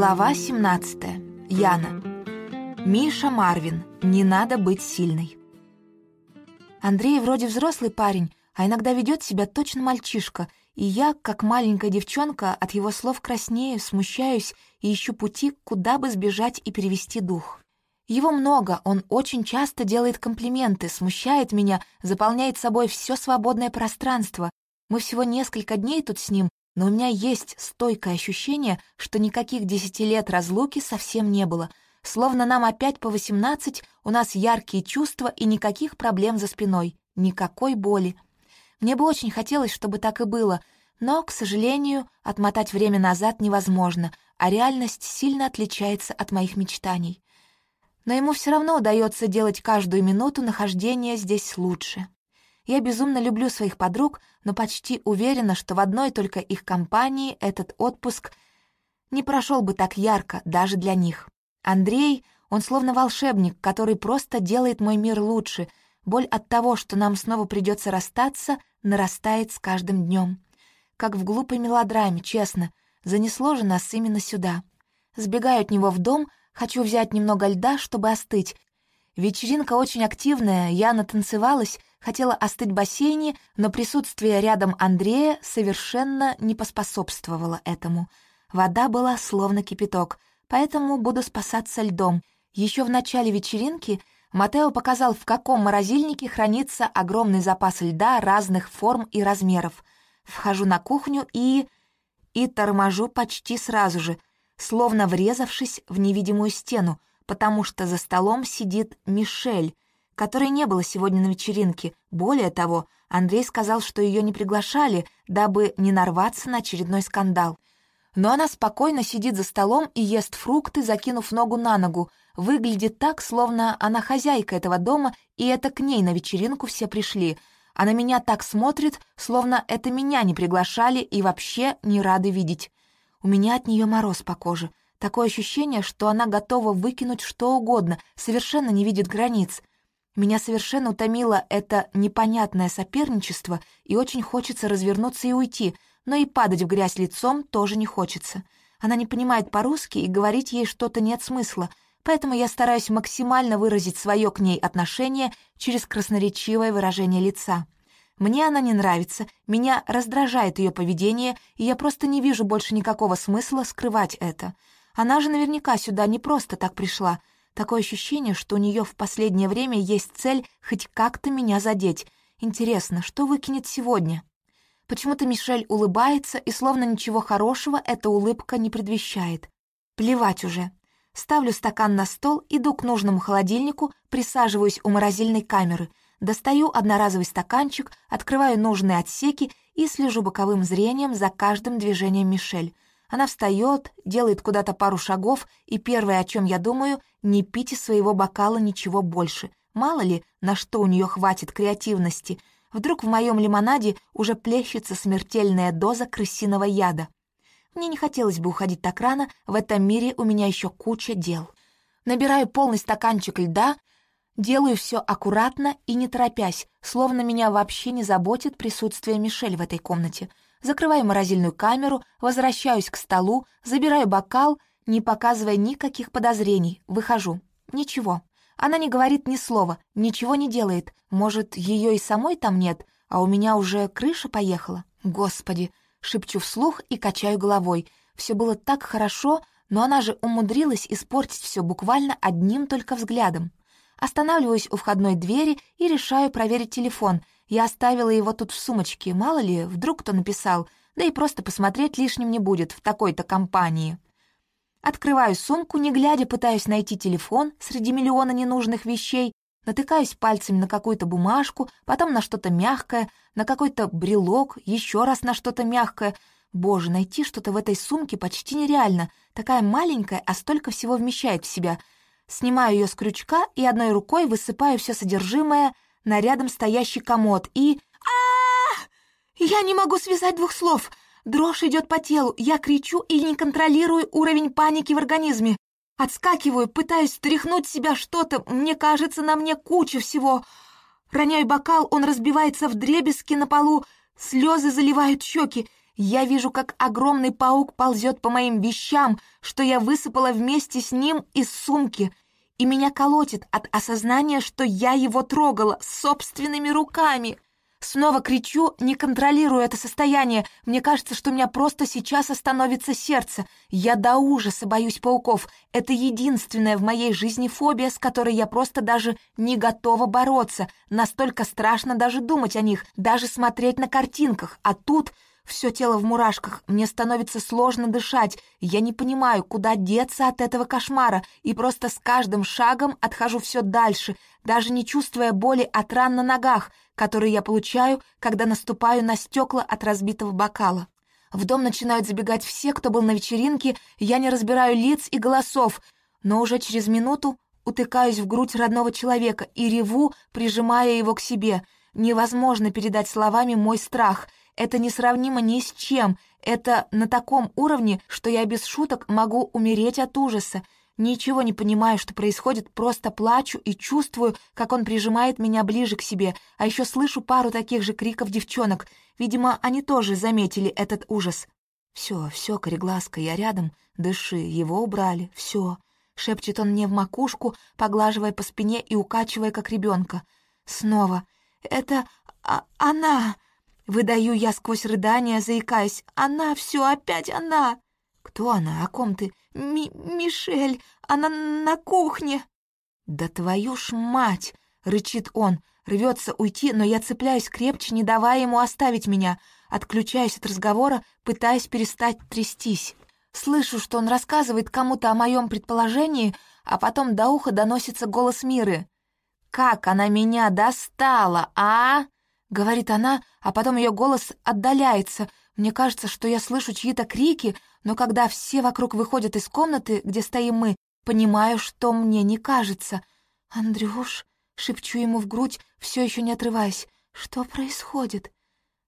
Глава 17. Яна. Миша Марвин. Не надо быть сильной. Андрей вроде взрослый парень, а иногда ведет себя точно мальчишка, и я, как маленькая девчонка, от его слов краснею, смущаюсь и ищу пути, куда бы сбежать и перевести дух. Его много, он очень часто делает комплименты, смущает меня, заполняет собой все свободное пространство. Мы всего несколько дней тут с ним, но у меня есть стойкое ощущение, что никаких десяти лет разлуки совсем не было. Словно нам опять по восемнадцать, у нас яркие чувства и никаких проблем за спиной, никакой боли. Мне бы очень хотелось, чтобы так и было, но, к сожалению, отмотать время назад невозможно, а реальность сильно отличается от моих мечтаний. Но ему все равно удается делать каждую минуту нахождения здесь лучше. Я безумно люблю своих подруг, но почти уверена, что в одной только их компании этот отпуск не прошел бы так ярко даже для них. Андрей, он словно волшебник, который просто делает мой мир лучше. Боль от того, что нам снова придется расстаться, нарастает с каждым днем. Как в глупой мелодраме, честно, занесло же нас именно сюда. Сбегаю от него в дом, хочу взять немного льда, чтобы остыть, Вечеринка очень активная, я натанцевалась, хотела остыть в бассейне, но присутствие рядом Андрея совершенно не поспособствовало этому. Вода была словно кипяток, поэтому буду спасаться льдом. Еще в начале вечеринки Матео показал, в каком морозильнике хранится огромный запас льда разных форм и размеров. Вхожу на кухню и... и торможу почти сразу же, словно врезавшись в невидимую стену — потому что за столом сидит Мишель, которой не было сегодня на вечеринке. Более того, Андрей сказал, что ее не приглашали, дабы не нарваться на очередной скандал. Но она спокойно сидит за столом и ест фрукты, закинув ногу на ногу. Выглядит так, словно она хозяйка этого дома, и это к ней на вечеринку все пришли. А на меня так смотрит, словно это меня не приглашали и вообще не рады видеть. У меня от нее мороз по коже. Такое ощущение, что она готова выкинуть что угодно, совершенно не видит границ. Меня совершенно утомило это непонятное соперничество, и очень хочется развернуться и уйти, но и падать в грязь лицом тоже не хочется. Она не понимает по-русски, и говорить ей что-то нет смысла, поэтому я стараюсь максимально выразить свое к ней отношение через красноречивое выражение лица. Мне она не нравится, меня раздражает ее поведение, и я просто не вижу больше никакого смысла скрывать это. Она же наверняка сюда не просто так пришла. Такое ощущение, что у нее в последнее время есть цель хоть как-то меня задеть. Интересно, что выкинет сегодня? Почему-то Мишель улыбается, и словно ничего хорошего эта улыбка не предвещает. Плевать уже. Ставлю стакан на стол, иду к нужному холодильнику, присаживаюсь у морозильной камеры, достаю одноразовый стаканчик, открываю нужные отсеки и слежу боковым зрением за каждым движением Мишель — она встает, делает куда-то пару шагов, и первое, о чем я думаю, не пить из своего бокала ничего больше. Мало ли, на что у нее хватит креативности. Вдруг в моем лимонаде уже плещется смертельная доза крысиного яда. Мне не хотелось бы уходить так рано, в этом мире у меня еще куча дел. Набираю полный стаканчик льда, делаю все аккуратно и не торопясь, словно меня вообще не заботит присутствие Мишель в этой комнате — закрываю морозильную камеру, возвращаюсь к столу, забираю бокал, не показывая никаких подозрений, выхожу. Ничего. Она не говорит ни слова, ничего не делает. Может, ее и самой там нет, а у меня уже крыша поехала? Господи! Шепчу вслух и качаю головой. Все было так хорошо, но она же умудрилась испортить все буквально одним только взглядом. Останавливаюсь у входной двери и решаю проверить телефон — я оставила его тут в сумочке, мало ли, вдруг кто написал, да и просто посмотреть лишним не будет в такой-то компании. Открываю сумку, не глядя, пытаюсь найти телефон среди миллиона ненужных вещей, натыкаюсь пальцами на какую-то бумажку, потом на что-то мягкое, на какой-то брелок, еще раз на что-то мягкое. Боже, найти что-то в этой сумке почти нереально. Такая маленькая, а столько всего вмещает в себя. Снимаю ее с крючка и одной рукой высыпаю все содержимое — на рядом стоящий комод и... а Я не могу связать двух слов. Дрожь идет по телу, я кричу и не контролирую уровень паники в организме. Отскакиваю, пытаюсь стряхнуть себя что-то, мне кажется, на мне куча всего. Роняю бокал, он разбивается в дребезги на полу, слезы заливают щеки. Я вижу, как огромный паук ползет по моим вещам, что я высыпала вместе с ним из сумки, и меня колотит от осознания, что я его трогала собственными руками. Снова кричу, не контролирую это состояние. Мне кажется, что у меня просто сейчас остановится сердце. Я до ужаса боюсь пауков. Это единственная в моей жизни фобия, с которой я просто даже не готова бороться. Настолько страшно даже думать о них, даже смотреть на картинках. А тут все тело в мурашках, мне становится сложно дышать, я не понимаю, куда деться от этого кошмара, и просто с каждым шагом отхожу все дальше, даже не чувствуя боли от ран на ногах, которые я получаю, когда наступаю на стекла от разбитого бокала. В дом начинают забегать все, кто был на вечеринке, я не разбираю лиц и голосов, но уже через минуту утыкаюсь в грудь родного человека и реву, прижимая его к себе. Невозможно передать словами мой страх — это несравнимо ни с чем. Это на таком уровне, что я без шуток могу умереть от ужаса. Ничего не понимаю, что происходит, просто плачу и чувствую, как он прижимает меня ближе к себе, а еще слышу пару таких же криков девчонок. Видимо, они тоже заметили этот ужас. «Все, все, кореглазка, я рядом. Дыши, его убрали, все», — шепчет он мне в макушку, поглаживая по спине и укачивая, как ребенка. «Снова. Это... А, она...» Выдаю я сквозь рыдания, заикаясь. «Она все, опять она!» «Кто она? О ком ты?» Ми «Мишель! Она на кухне!» «Да твою ж мать!» — рычит он. Рвется уйти, но я цепляюсь крепче, не давая ему оставить меня. Отключаюсь от разговора, пытаясь перестать трястись. Слышу, что он рассказывает кому-то о моем предположении, а потом до уха доносится голос Миры. «Как она меня достала, а?» — говорит она, а потом ее голос отдаляется. Мне кажется, что я слышу чьи-то крики, но когда все вокруг выходят из комнаты, где стоим мы, понимаю, что мне не кажется. «Андрюш», — шепчу ему в грудь, все еще не отрываясь, — «что происходит?»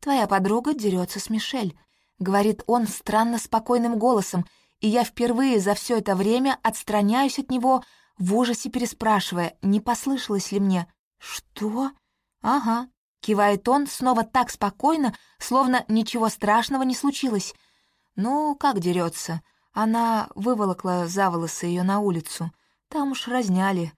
«Твоя подруга дерется с Мишель», — говорит он странно спокойным голосом, и я впервые за все это время отстраняюсь от него, в ужасе переспрашивая, не послышалось ли мне. «Что?» «Ага, Кивает он снова так спокойно, словно ничего страшного не случилось. Ну, как дерется? Она выволокла за волосы ее на улицу. Там уж разняли.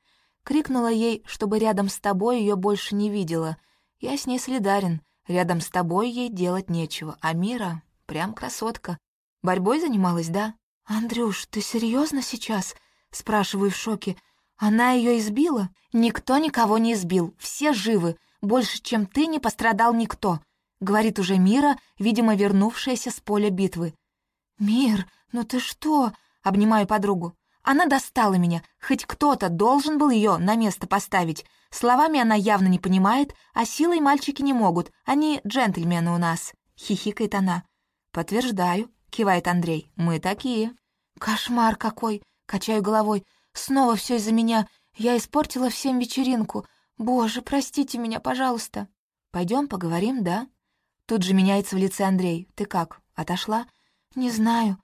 Крикнула ей, чтобы рядом с тобой ее больше не видела. Я с ней солидарен. Рядом с тобой ей делать нечего. А Мира прям красотка. Борьбой занималась, да? «Андрюш, ты серьезно сейчас?» Спрашиваю в шоке. «Она ее избила?» «Никто никого не избил. Все живы. Больше, чем ты, не пострадал никто», — говорит уже Мира, видимо, вернувшаяся с поля битвы. «Мир, ну ты что?» — обнимаю подругу. Она достала меня, хоть кто-то должен был ее на место поставить. Словами она явно не понимает, а силой мальчики не могут, они джентльмены у нас», — хихикает она. «Подтверждаю», — кивает Андрей, — «мы такие». «Кошмар какой!» — качаю головой. «Снова все из-за меня. Я испортила всем вечеринку. «Боже, простите меня, пожалуйста». Пойдем поговорим, да?» Тут же меняется в лице Андрей. «Ты как, отошла?» «Не знаю».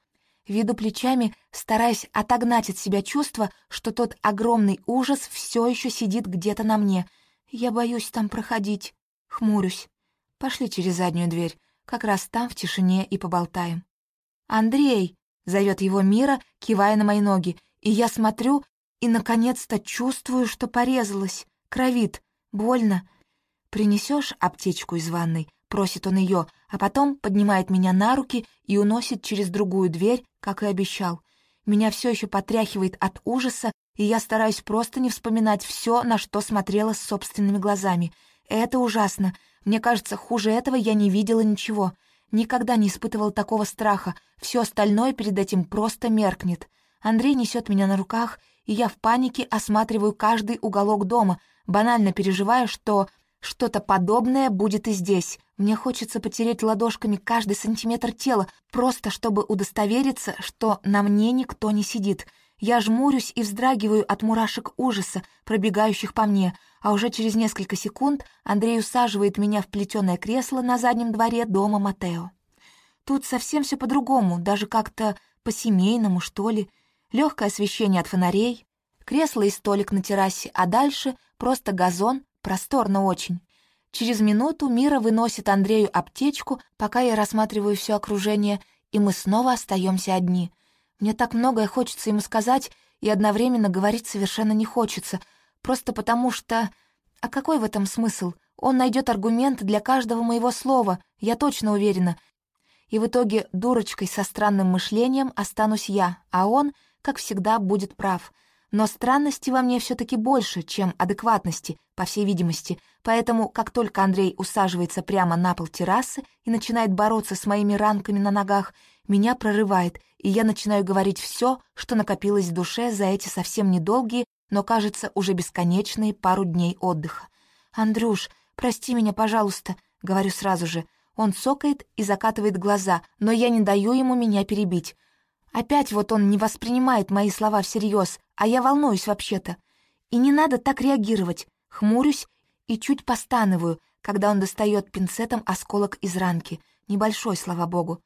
Веду плечами, стараясь отогнать от себя чувство, что тот огромный ужас все еще сидит где-то на мне. Я боюсь там проходить. Хмурюсь. Пошли через заднюю дверь. Как раз там в тишине и поболтаем. «Андрей!» — зовет его Мира, кивая на мои ноги. И я смотрю и, наконец-то, чувствую, что порезалась. Кровит. Больно. Принесешь аптечку из ванной?» — просит он ее, а потом поднимает меня на руки и уносит через другую дверь, как и обещал. Меня все еще потряхивает от ужаса, и я стараюсь просто не вспоминать все, на что смотрела с собственными глазами. Это ужасно. Мне кажется, хуже этого я не видела ничего. Никогда не испытывал такого страха. Все остальное перед этим просто меркнет. Андрей несет меня на руках, и я в панике осматриваю каждый уголок дома, банально переживая, что что-то подобное будет и здесь. Мне хочется потереть ладошками каждый сантиметр тела, просто чтобы удостовериться, что на мне никто не сидит. Я жмурюсь и вздрагиваю от мурашек ужаса, пробегающих по мне, а уже через несколько секунд Андрей усаживает меня в плетеное кресло на заднем дворе дома Матео. Тут совсем все по-другому, даже как-то по-семейному, что ли. Легкое освещение от фонарей, кресло и столик на террасе, а дальше просто газон, просторно очень. Через минуту Мира выносит Андрею аптечку, пока я рассматриваю все окружение, и мы снова остаемся одни. Мне так многое хочется ему сказать, и одновременно говорить совершенно не хочется, просто потому что... А какой в этом смысл? Он найдет аргумент для каждого моего слова, я точно уверена. И в итоге дурочкой со странным мышлением останусь я, а он, как всегда, будет прав — но странности во мне все-таки больше, чем адекватности, по всей видимости, поэтому, как только Андрей усаживается прямо на пол террасы и начинает бороться с моими ранками на ногах, меня прорывает, и я начинаю говорить все, что накопилось в душе за эти совсем недолгие, но, кажется, уже бесконечные пару дней отдыха. «Андрюш, прости меня, пожалуйста», — говорю сразу же. Он цокает и закатывает глаза, но я не даю ему меня перебить. Опять вот он не воспринимает мои слова всерьез, а я волнуюсь вообще-то. И не надо так реагировать. Хмурюсь и чуть постанываю, когда он достает пинцетом осколок из ранки. Небольшой, слава богу.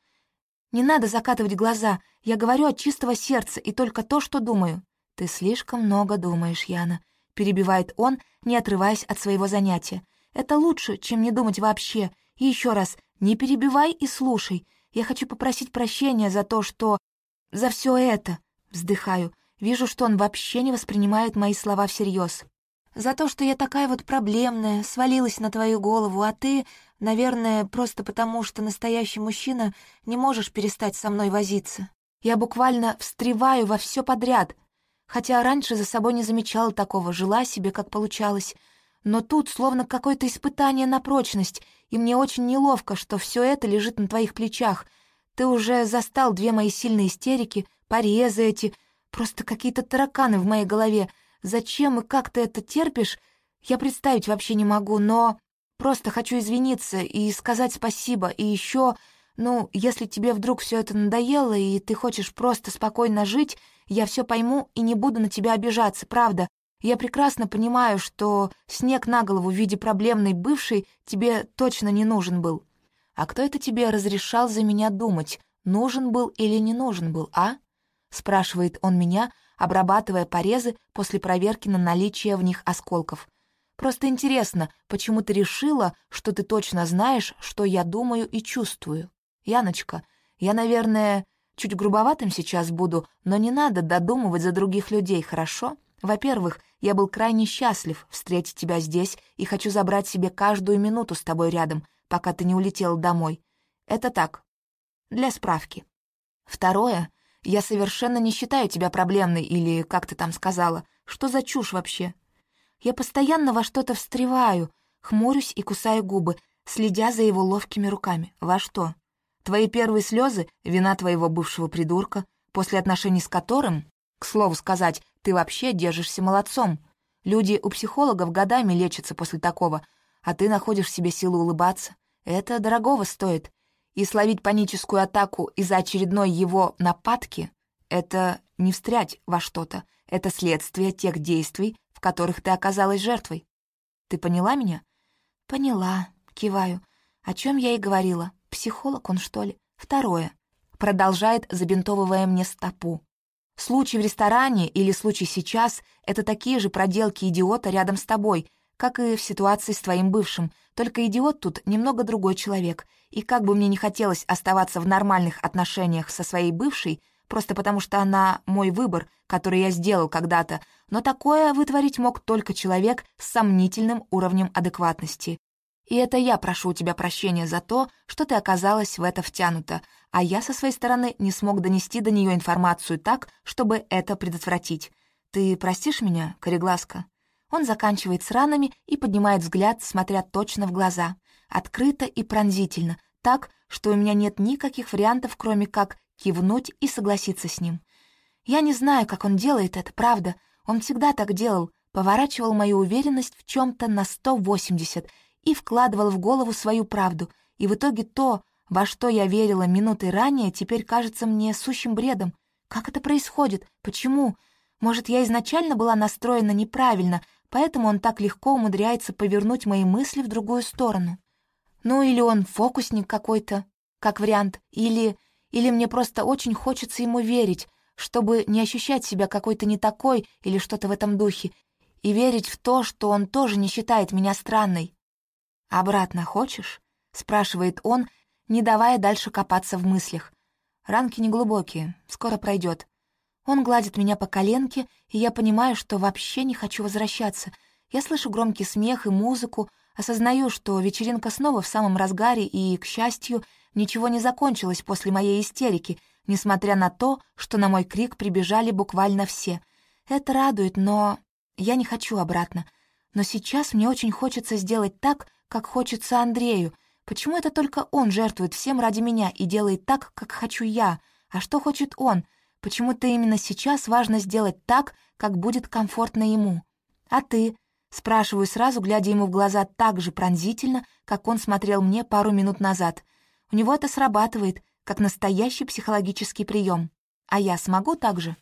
Не надо закатывать глаза. Я говорю от чистого сердца и только то, что думаю. Ты слишком много думаешь, Яна. Перебивает он, не отрываясь от своего занятия. Это лучше, чем не думать вообще. И еще раз, не перебивай и слушай. Я хочу попросить прощения за то, что за все это!» Вздыхаю. Вижу, что он вообще не воспринимает мои слова всерьез. «За то, что я такая вот проблемная, свалилась на твою голову, а ты, наверное, просто потому, что настоящий мужчина не можешь перестать со мной возиться. Я буквально встреваю во все подряд, хотя раньше за собой не замечала такого, жила себе, как получалось. Но тут словно какое-то испытание на прочность, и мне очень неловко, что все это лежит на твоих плечах — ты уже застал две мои сильные истерики, порезы эти, просто какие-то тараканы в моей голове. Зачем и как ты это терпишь, я представить вообще не могу, но просто хочу извиниться и сказать спасибо. И еще, ну, если тебе вдруг все это надоело, и ты хочешь просто спокойно жить, я все пойму и не буду на тебя обижаться, правда. Я прекрасно понимаю, что снег на голову в виде проблемной бывшей тебе точно не нужен был. «А кто это тебе разрешал за меня думать, нужен был или не нужен был, а?» — спрашивает он меня, обрабатывая порезы после проверки на наличие в них осколков. «Просто интересно, почему ты решила, что ты точно знаешь, что я думаю и чувствую? Яночка, я, наверное, чуть грубоватым сейчас буду, но не надо додумывать за других людей, хорошо? Во-первых, я был крайне счастлив встретить тебя здесь и хочу забрать себе каждую минуту с тобой рядом — пока ты не улетел домой. Это так, для справки. Второе, я совершенно не считаю тебя проблемной, или, как ты там сказала, что за чушь вообще? Я постоянно во что-то встреваю, хмурюсь и кусаю губы, следя за его ловкими руками. Во что? Твои первые слезы — вина твоего бывшего придурка, после отношений с которым, к слову сказать, ты вообще держишься молодцом. Люди у психологов годами лечатся после такого, а ты находишь в себе силы улыбаться. Это дорогого стоит. И словить паническую атаку из-за очередной его нападки — это не встрять во что-то, это следствие тех действий, в которых ты оказалась жертвой. Ты поняла меня? Поняла, киваю. О чем я и говорила. Психолог он, что ли? Второе. Продолжает, забинтовывая мне стопу. Случай в ресторане или случай сейчас — это такие же проделки идиота рядом с тобой, как и в ситуации с твоим бывшим, только идиот тут немного другой человек, и как бы мне не хотелось оставаться в нормальных отношениях со своей бывшей, просто потому что она мой выбор, который я сделал когда-то, но такое вытворить мог только человек с сомнительным уровнем адекватности. И это я прошу у тебя прощения за то, что ты оказалась в это втянута, а я со своей стороны не смог донести до нее информацию так, чтобы это предотвратить. Ты простишь меня, Корегласка?» Он заканчивает с ранами и поднимает взгляд, смотря точно в глаза, открыто и пронзительно, так, что у меня нет никаких вариантов, кроме как кивнуть и согласиться с ним. Я не знаю, как он делает это, правда. Он всегда так делал, поворачивал мою уверенность в чем-то на 180 и вкладывал в голову свою правду, и в итоге то, во что я верила минуты ранее, теперь кажется мне сущим бредом. Как это происходит? Почему? Может, я изначально была настроена неправильно, поэтому он так легко умудряется повернуть мои мысли в другую сторону. Ну или он фокусник какой-то, как вариант, или... Или мне просто очень хочется ему верить, чтобы не ощущать себя какой-то не такой или что-то в этом духе, и верить в то, что он тоже не считает меня странной. «Обратно хочешь?» — спрашивает он, не давая дальше копаться в мыслях. Ранки неглубокие, скоро пройдет. Он гладит меня по коленке, и я понимаю, что вообще не хочу возвращаться. Я слышу громкий смех и музыку, осознаю, что вечеринка снова в самом разгаре, и, к счастью, ничего не закончилось после моей истерики, несмотря на то, что на мой крик прибежали буквально все. Это радует, но я не хочу обратно. Но сейчас мне очень хочется сделать так, как хочется Андрею. Почему это только он жертвует всем ради меня и делает так, как хочу я? А что хочет он — Почему-то именно сейчас важно сделать так, как будет комфортно ему. А ты? Спрашиваю сразу, глядя ему в глаза так же пронзительно, как он смотрел мне пару минут назад. У него это срабатывает, как настоящий психологический прием. А я смогу так же?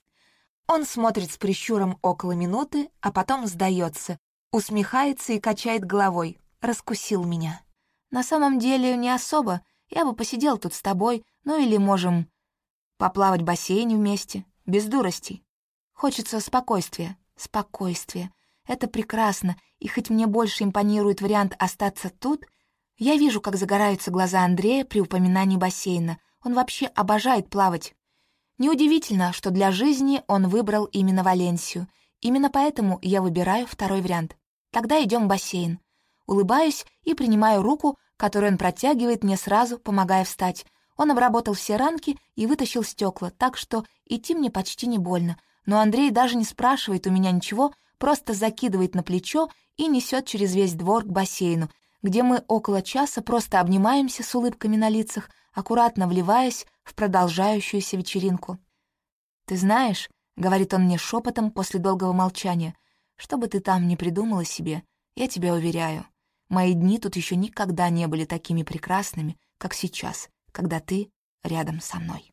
Он смотрит с прищуром около минуты, а потом сдается, усмехается и качает головой. Раскусил меня. На самом деле не особо. Я бы посидел тут с тобой, ну или можем Поплавать в бассейне вместе, без дуростей. Хочется спокойствия, спокойствия. Это прекрасно, и хоть мне больше импонирует вариант остаться тут, я вижу, как загораются глаза Андрея при упоминании бассейна. Он вообще обожает плавать. Неудивительно, что для жизни он выбрал именно Валенсию. Именно поэтому я выбираю второй вариант. Тогда идем в бассейн. Улыбаюсь и принимаю руку, которую он протягивает мне сразу, помогая встать. Он обработал все ранки и вытащил стекла, так что идти мне почти не больно. Но Андрей даже не спрашивает у меня ничего, просто закидывает на плечо и несет через весь двор к бассейну, где мы около часа просто обнимаемся с улыбками на лицах, аккуратно вливаясь в продолжающуюся вечеринку. «Ты знаешь», — говорит он мне шепотом после долгого молчания, «что бы ты там ни придумала себе, я тебя уверяю, мои дни тут еще никогда не были такими прекрасными, как сейчас когда ты рядом со мной.